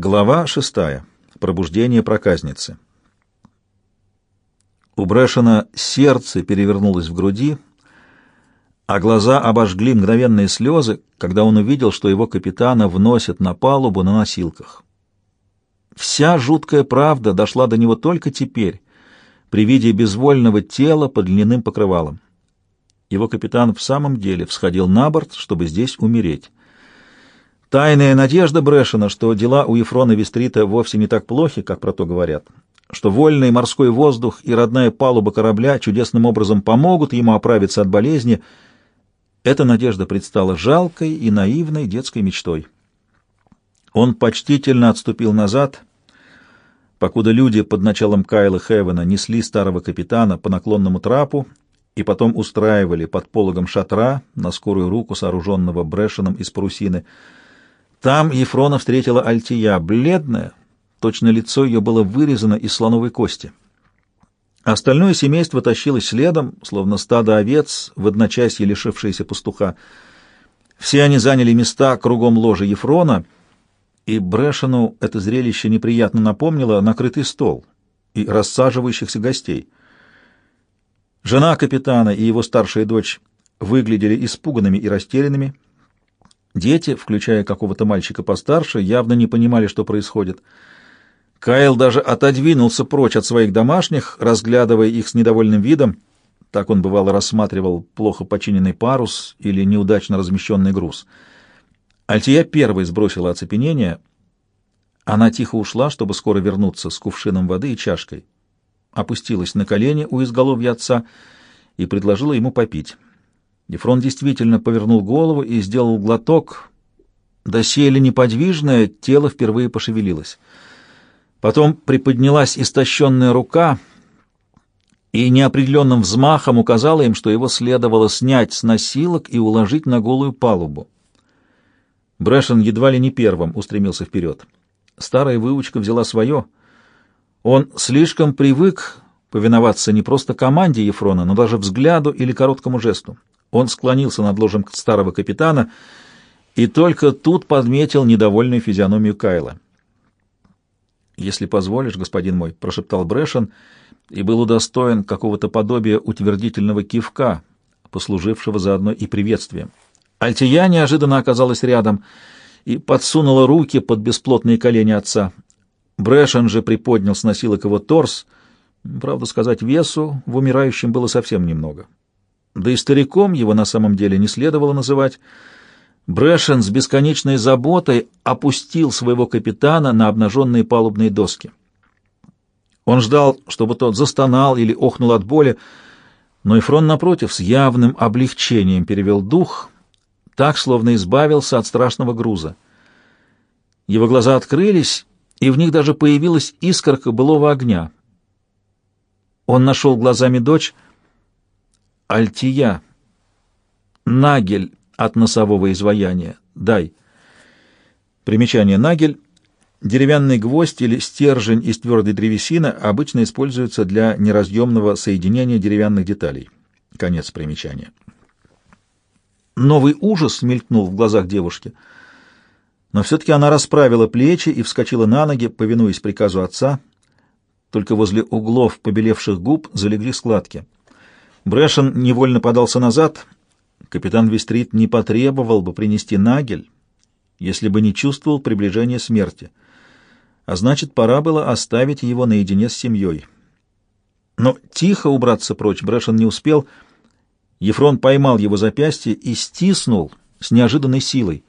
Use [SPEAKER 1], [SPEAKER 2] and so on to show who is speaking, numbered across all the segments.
[SPEAKER 1] Глава шестая. Пробуждение проказницы. У Брэшена сердце перевернулось в груди, а глаза обожгли мгновенные слезы, когда он увидел, что его капитана вносят на палубу на носилках. Вся жуткая правда дошла до него только теперь, при виде безвольного тела под льняным покрывалом. Его капитан в самом деле всходил на борт, чтобы здесь умереть. Тайная надежда Брэшена, что дела у Ефрона Вестрита вовсе не так плохи, как про то говорят, что вольный морской воздух и родная палуба корабля чудесным образом помогут ему оправиться от болезни, эта надежда предстала жалкой и наивной детской мечтой. Он почтительно отступил назад, покуда люди под началом Кайла Хевена несли старого капитана по наклонному трапу и потом устраивали под пологом шатра на скорую руку, сооруженного Брэшеном из парусины, там Ефрона встретила Альтия, бледная, точно лицо ее было вырезано из слоновой кости. Остальное семейство тащилось следом, словно стадо овец, в одночасье лишившееся пастуха. Все они заняли места кругом ложа Ефрона, и Брэшену это зрелище неприятно напомнило накрытый стол и рассаживающихся гостей. Жена капитана и его старшая дочь выглядели испуганными и растерянными, Дети, включая какого-то мальчика постарше, явно не понимали, что происходит. Кайл даже отодвинулся прочь от своих домашних, разглядывая их с недовольным видом. Так он бывало рассматривал плохо починенный парус или неудачно размещенный груз. Альтия первой сбросила оцепенение. Она тихо ушла, чтобы скоро вернуться с кувшином воды и чашкой. Опустилась на колени у изголовья отца и предложила ему попить. Ефрон действительно повернул голову и сделал глоток. Доселе неподвижное тело впервые пошевелилось. Потом приподнялась истощенная рука и неопределенным взмахом указала им, что его следовало снять с носилок и уложить на голую палубу. Брэшен едва ли не первым устремился вперед. Старая выучка взяла свое. Он слишком привык повиноваться не просто команде Ефрона, но даже взгляду или короткому жесту. Он склонился над ложем старого капитана и только тут подметил недовольную физиономию Кайла. «Если позволишь, господин мой», — прошептал Брэшен и был удостоен какого-то подобия утвердительного кивка, послужившего заодно и приветствием. Альтия неожиданно оказалась рядом и подсунула руки под бесплотные колени отца. Брэшен же приподнял с носилок его торс. Правда сказать, весу в умирающем было совсем немного. Да и стариком его на самом деле не следовало называть. Брэшен с бесконечной заботой опустил своего капитана на обнаженные палубные доски. Он ждал, чтобы тот застонал или охнул от боли, но Эфрон, напротив, с явным облегчением перевел дух, так, словно избавился от страшного груза. Его глаза открылись, и в них даже появилась искорка былого огня. Он нашел глазами дочь — Альтия. Нагель от носового изваяния. Дай. Примечание нагель. Деревянный гвоздь или стержень из твердой древесины обычно используется для неразъемного соединения деревянных деталей. Конец примечания. Новый ужас мелькнул в глазах девушки, но все-таки она расправила плечи и вскочила на ноги, повинуясь приказу отца. Только возле углов побелевших губ залегли складки — Брэшен невольно подался назад. Капитан Вестрит не потребовал бы принести нагель, если бы не чувствовал приближения смерти. А значит, пора было оставить его наедине с семьей. Но тихо убраться прочь Брэшен не успел. Ефрон поймал его запястье и стиснул с неожиданной силой.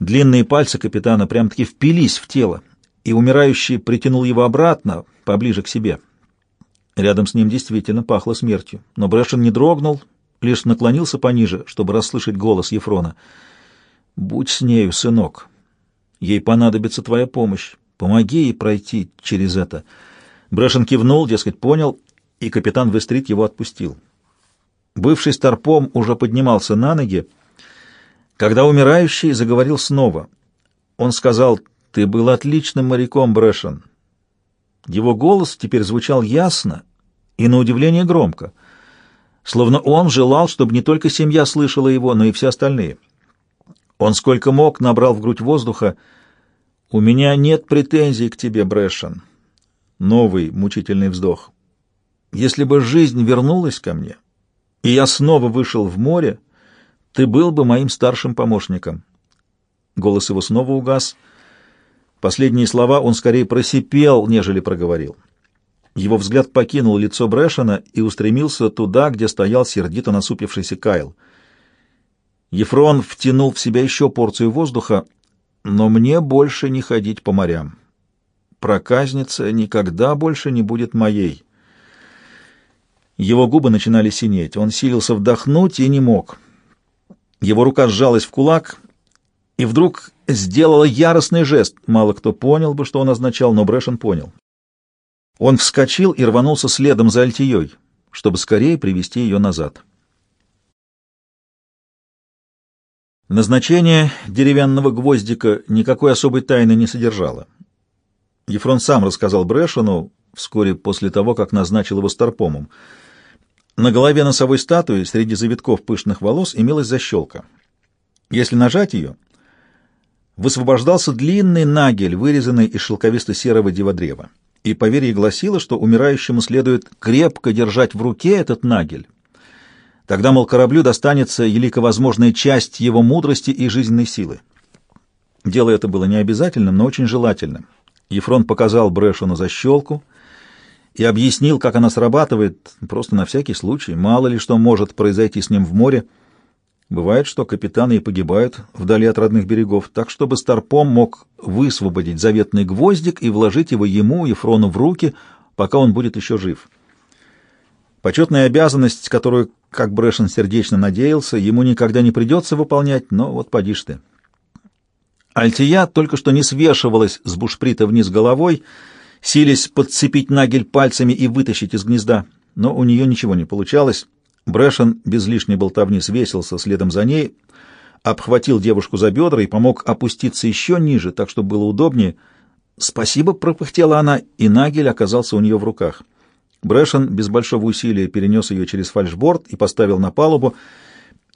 [SPEAKER 1] Длинные пальцы капитана прям-таки впились в тело, и умирающий притянул его обратно, поближе к себе. Рядом с ним действительно пахло смертью, но Брэшен не дрогнул, лишь наклонился пониже, чтобы расслышать голос Ефрона. «Будь с нею, сынок. Ей понадобится твоя помощь. Помоги ей пройти через это». Брэшен кивнул, дескать, понял, и капитан Вестрит его отпустил. Бывший старпом уже поднимался на ноги, когда умирающий заговорил снова. Он сказал, «Ты был отличным моряком, Брэшен». Его голос теперь звучал ясно и, на удивление, громко, словно он желал, чтобы не только семья слышала его, но и все остальные. Он сколько мог набрал в грудь воздуха. «У меня нет претензий к тебе, Брэшен». Новый мучительный вздох. «Если бы жизнь вернулась ко мне, и я снова вышел в море, ты был бы моим старшим помощником». Голос его снова угас. Последние слова он скорее просипел, нежели проговорил. Его взгляд покинул лицо Брэшена и устремился туда, где стоял сердито насупившийся Кайл. Ефрон втянул в себя еще порцию воздуха, но мне больше не ходить по морям. Проказница никогда больше не будет моей. Его губы начинали синеть. Он силился вдохнуть и не мог. Его рука сжалась в кулак и вдруг сделала яростный жест. Мало кто понял бы, что он означал, но Брэшен понял. Он вскочил и рванулся следом за Альтией, чтобы скорее привести ее назад. Назначение деревянного гвоздика никакой особой тайны не содержало. Ефрон сам рассказал Брэшену вскоре после того, как назначил его старпомом. На голове носовой статуи среди завитков пышных волос имелась защелка. Если нажать ее, высвобождался длинный нагель, вырезанный из шелковисто-серого диводрева и поверье гласило, что умирающему следует крепко держать в руке этот нагель. Тогда, мол, кораблю достанется великовозможная часть его мудрости и жизненной силы. Дело это было не обязательным, но очень желательным. Ефрон показал Брэшону защелку и объяснил, как она срабатывает, просто на всякий случай, мало ли что может произойти с ним в море, Бывает, что капитаны и погибают вдали от родных берегов, так чтобы Старпом мог высвободить заветный гвоздик и вложить его ему, Ефрону, в руки, пока он будет еще жив. Почетная обязанность, которую, как Брэшен сердечно надеялся, ему никогда не придется выполнять, но вот поди ж ты. Альтия только что не свешивалась с бушприта вниз головой, силясь подцепить нагель пальцами и вытащить из гнезда, но у нее ничего не получалось. Брэшен без лишней болтовни свесился следом за ней, обхватил девушку за бедра и помог опуститься еще ниже, так, чтобы было удобнее. «Спасибо», — пропыхтела она, и Нагель оказался у нее в руках. Брэшен без большого усилия перенес ее через фальшборд и поставил на палубу,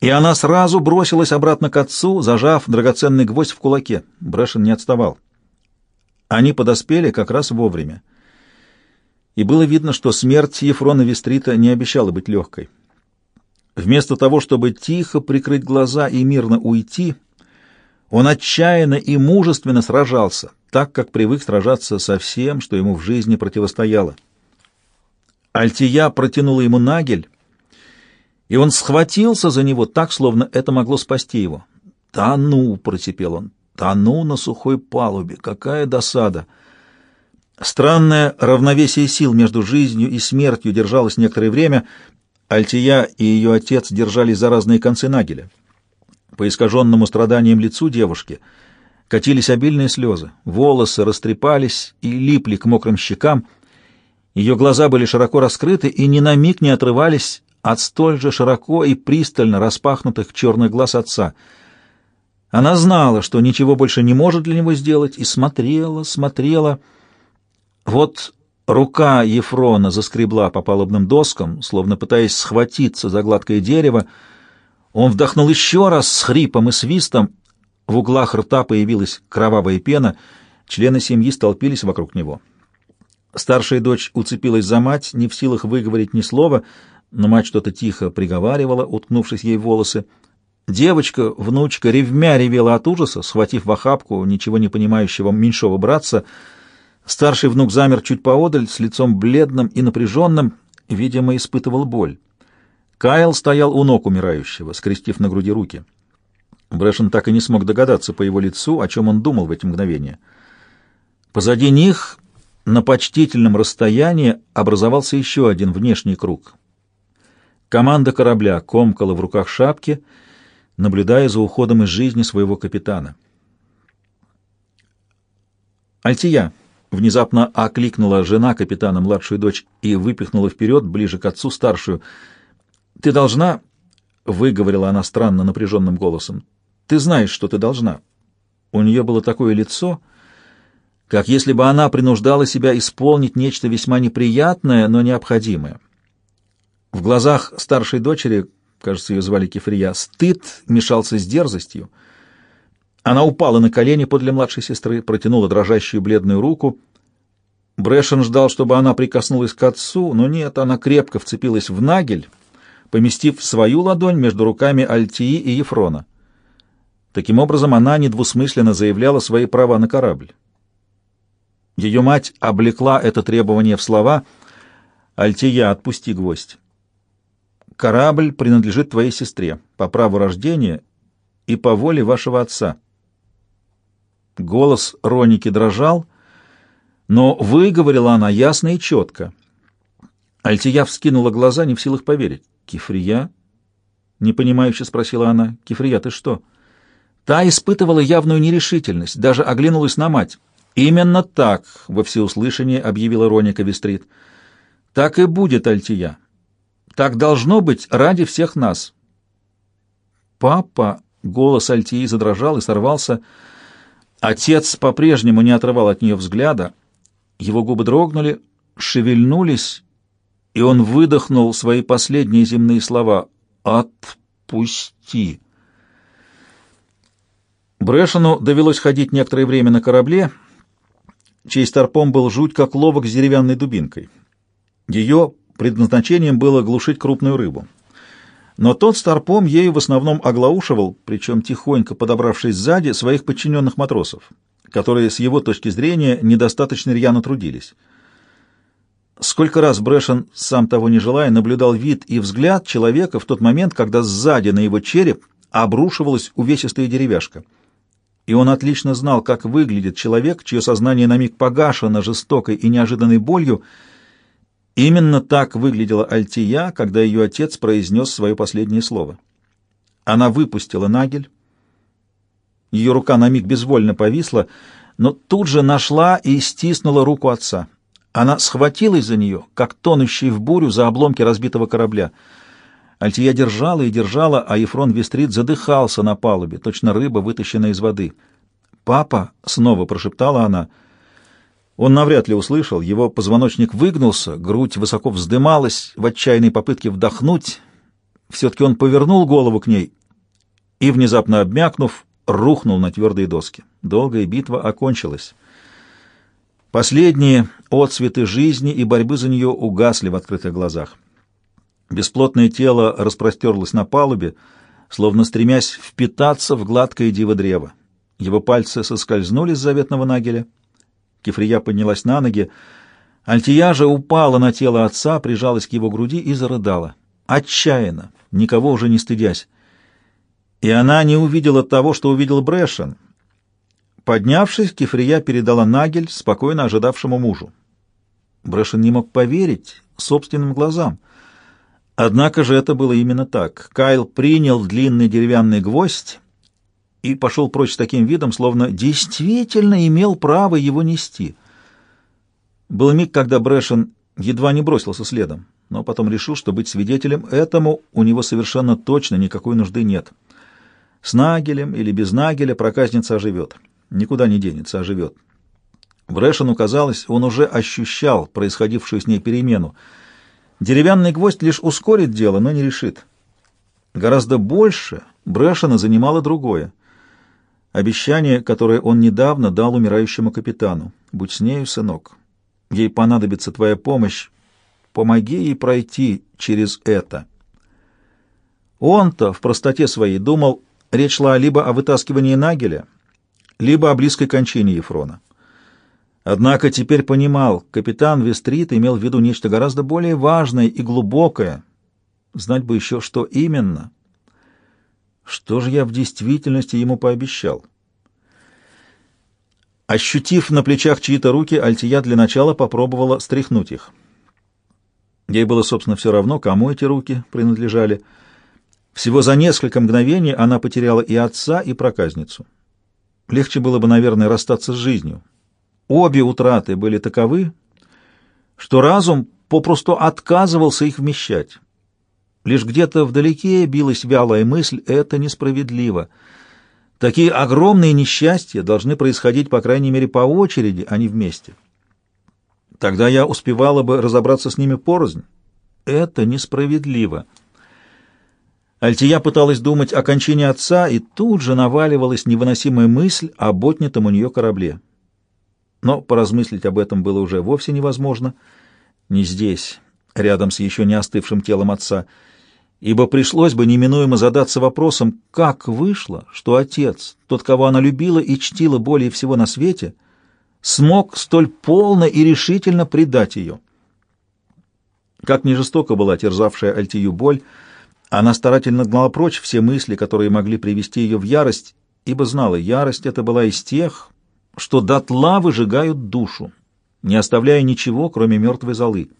[SPEAKER 1] и она сразу бросилась обратно к отцу, зажав драгоценный гвоздь в кулаке. Брэшен не отставал. Они подоспели как раз вовремя. И было видно, что смерть Ефрона Вестрита не обещала быть легкой. Вместо того, чтобы тихо прикрыть глаза и мирно уйти, он отчаянно и мужественно сражался, так как привык сражаться со всем, что ему в жизни противостояло. Альтия протянула ему нагель, и он схватился за него так, словно это могло спасти его. «Тону!» — протепел он. «Тону на сухой палубе! Какая досада!» Странное равновесие сил между жизнью и смертью держалось некоторое время, Альтия и ее отец держались за разные концы нагеля. По искаженному страданиям лицу девушки катились обильные слезы, волосы растрепались и липли к мокрым щекам, ее глаза были широко раскрыты и ни на миг не отрывались от столь же широко и пристально распахнутых черных глаз отца. Она знала, что ничего больше не может для него сделать, и смотрела, смотрела. Вот Рука Ефрона заскребла по палубным доскам, словно пытаясь схватиться за гладкое дерево. Он вдохнул еще раз с хрипом и свистом. В углах рта появилась кровавая пена. Члены семьи столпились вокруг него. Старшая дочь уцепилась за мать, не в силах выговорить ни слова, но мать что-то тихо приговаривала, уткнувшись ей в волосы. Девочка, внучка, ревмя ревела от ужаса, схватив в охапку ничего не понимающего меньшого братца — Старший внук замер чуть поодаль, с лицом бледным и напряженным, видимо, испытывал боль. Кайл стоял у ног умирающего, скрестив на груди руки. Брэшен так и не смог догадаться по его лицу, о чем он думал в эти мгновения. Позади них, на почтительном расстоянии, образовался еще один внешний круг. Команда корабля комкала в руках шапки, наблюдая за уходом из жизни своего капитана. «Альтия!» Внезапно окликнула жена капитана младшую дочь и выпихнула вперед, ближе к отцу старшую. «Ты должна...» — выговорила она странно напряженным голосом. «Ты знаешь, что ты должна». У нее было такое лицо, как если бы она принуждала себя исполнить нечто весьма неприятное, но необходимое. В глазах старшей дочери, кажется, ее звали Кефрия, стыд мешался с дерзостью. Она упала на колени подле младшей сестры, протянула дрожащую бледную руку. Брэшен ждал, чтобы она прикоснулась к отцу, но нет, она крепко вцепилась в нагель, поместив свою ладонь между руками Альтии и Ефрона. Таким образом, она недвусмысленно заявляла свои права на корабль. Ее мать облекла это требование в слова «Альтия, отпусти гвоздь». «Корабль принадлежит твоей сестре по праву рождения и по воле вашего отца». Голос Роники дрожал, но выговорила она ясно и четко. Альтия вскинула глаза, не в силах поверить. «Кифрия?» — непонимающе спросила она. «Кифрия, ты что?» Та испытывала явную нерешительность, даже оглянулась на мать. «Именно так», — во всеуслышание объявила Роника Вестрит. «Так и будет, Альтия. Так должно быть ради всех нас». «Папа», — голос Альтии задрожал и сорвался, — Отец по-прежнему не отрывал от нее взгляда. Его губы дрогнули, шевельнулись, и он выдохнул свои последние земные слова «Отпусти». Брэшену довелось ходить некоторое время на корабле, чей старпом был жуть как ловок с деревянной дубинкой. Ее предназначением было глушить крупную рыбу. Но тот старпом ею в основном оглаушивал, причем тихонько подобравшись сзади, своих подчиненных матросов, которые с его точки зрения недостаточно рьяно трудились. Сколько раз Брэшен, сам того не желая, наблюдал вид и взгляд человека в тот момент, когда сзади на его череп обрушивалась увесистая деревяшка. И он отлично знал, как выглядит человек, чье сознание на миг погашено жестокой и неожиданной болью, Именно так выглядела Альтия, когда ее отец произнес свое последнее слово. Она выпустила нагель. Ее рука на миг безвольно повисла, но тут же нашла и стиснула руку отца. Она схватилась за нее, как тонущий в бурю за обломки разбитого корабля. Альтия держала и держала, а Ефрон Вестрит задыхался на палубе, точно рыба, вытащенная из воды. «Папа!» — снова прошептала она — он навряд ли услышал, его позвоночник выгнулся, грудь высоко вздымалась в отчаянной попытке вдохнуть. Все-таки он повернул голову к ней и, внезапно обмякнув, рухнул на твердые доски. Долгая битва окончилась. Последние отцветы жизни и борьбы за нее угасли в открытых глазах. Бесплотное тело распростерлось на палубе, словно стремясь впитаться в гладкое диво древо. Его пальцы соскользнули с заветного нагеля — Кефрия поднялась на ноги. Альтия же упала на тело отца, прижалась к его груди и зарыдала. Отчаянно, никого уже не стыдясь. И она не увидела того, что увидел Брэшен. Поднявшись, Кефрия передала Нагель спокойно ожидавшему мужу. Брэшен не мог поверить собственным глазам. Однако же это было именно так. Кайл принял длинный деревянный гвоздь и пошел прочь с таким видом, словно действительно имел право его нести. Был миг, когда Брэшен едва не бросился следом, но потом решил, что быть свидетелем этому у него совершенно точно никакой нужды нет. С Нагелем или без Нагеля проказница оживет. Никуда не денется, оживет. Брэшену казалось, он уже ощущал происходившую с ней перемену. Деревянный гвоздь лишь ускорит дело, но не решит. Гораздо больше Брэшена занимало другое — Обещание, которое он недавно дал умирающему капитану. «Будь с нею, сынок. Ей понадобится твоя помощь. Помоги ей пройти через это». Он-то в простоте своей думал, речь шла либо о вытаскивании Нагеля, либо о близкой кончине Ефрона. Однако теперь понимал, капитан Вестрит имел в виду нечто гораздо более важное и глубокое. Знать бы еще, что именно — что же я в действительности ему пообещал? Ощутив на плечах чьи-то руки, Альтия для начала попробовала стряхнуть их. Ей было, собственно, все равно, кому эти руки принадлежали. Всего за несколько мгновений она потеряла и отца, и проказницу. Легче было бы, наверное, расстаться с жизнью. Обе утраты были таковы, что разум попросту отказывался их вмещать. Лишь где-то вдалеке билась вялая мысль «это несправедливо». Такие огромные несчастья должны происходить, по крайней мере, по очереди, а не вместе. Тогда я успевала бы разобраться с ними порознь. Это несправедливо. Альтия пыталась думать о кончине отца, и тут же наваливалась невыносимая мысль об отнятом у нее корабле. Но поразмыслить об этом было уже вовсе невозможно. Не здесь, рядом с еще не остывшим телом отца, ибо пришлось бы неминуемо задаться вопросом, как вышло, что отец, тот, кого она любила и чтила более всего на свете, смог столь полно и решительно предать ее. Как не жестоко была терзавшая Альтию боль, она старательно гнала прочь все мысли, которые могли привести ее в ярость, ибо знала, ярость это была из тех, что дотла выжигают душу, не оставляя ничего, кроме мертвой золы.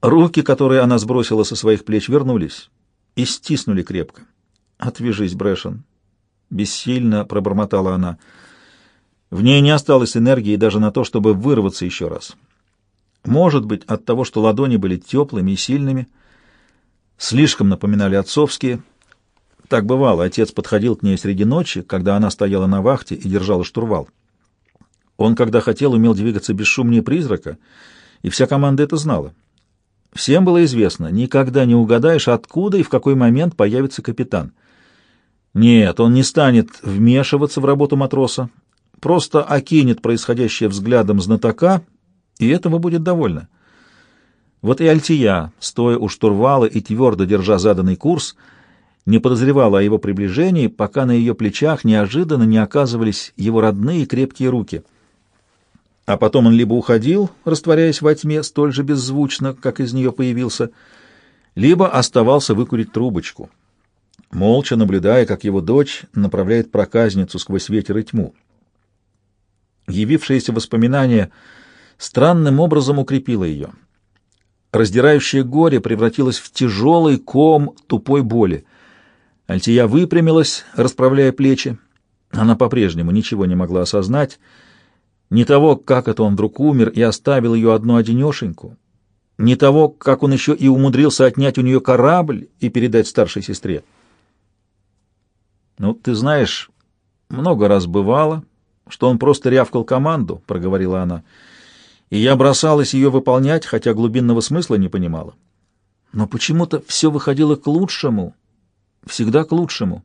[SPEAKER 1] Руки, которые она сбросила со своих плеч, вернулись и стиснули крепко. «Отвяжись, Брэшен!» — бессильно пробормотала она. В ней не осталось энергии даже на то, чтобы вырваться еще раз. Может быть, от того, что ладони были теплыми и сильными — слишком напоминали отцовские. Так бывало, отец подходил к ней среди ночи, когда она стояла на вахте и держала штурвал. Он, когда хотел, умел двигаться бесшумнее призрака, и вся команда это знала. Всем было известно, никогда не угадаешь, откуда и в какой момент появится капитан. Нет, он не станет вмешиваться в работу матроса, просто окинет происходящее взглядом знатока, и этого будет довольно. Вот и Альтия, стоя у штурвала и твердо держа заданный курс, не подозревала о его приближении, пока на ее плечах неожиданно не оказывались его родные крепкие руки. А потом он либо уходил, растворяясь во тьме, столь же беззвучно, как из нее появился, либо оставался выкурить трубочку, молча наблюдая, как его дочь направляет проказницу сквозь ветер и тьму. Явившееся воспоминание странным образом укрепило ее — Раздирающее горе превратилось в тяжелый ком тупой боли. Альтия выпрямилась, расправляя плечи. Она по-прежнему ничего не могла осознать. Ни того, как это он вдруг умер и оставил ее одну-одинешеньку, ни того, как он еще и умудрился отнять у нее корабль и передать старшей сестре. «Ну, ты знаешь, много раз бывало, что он просто рявкал команду», — проговорила она, — и я бросалась ее выполнять, хотя глубинного смысла не понимала. Но почему-то все выходило к лучшему, всегда к лучшему.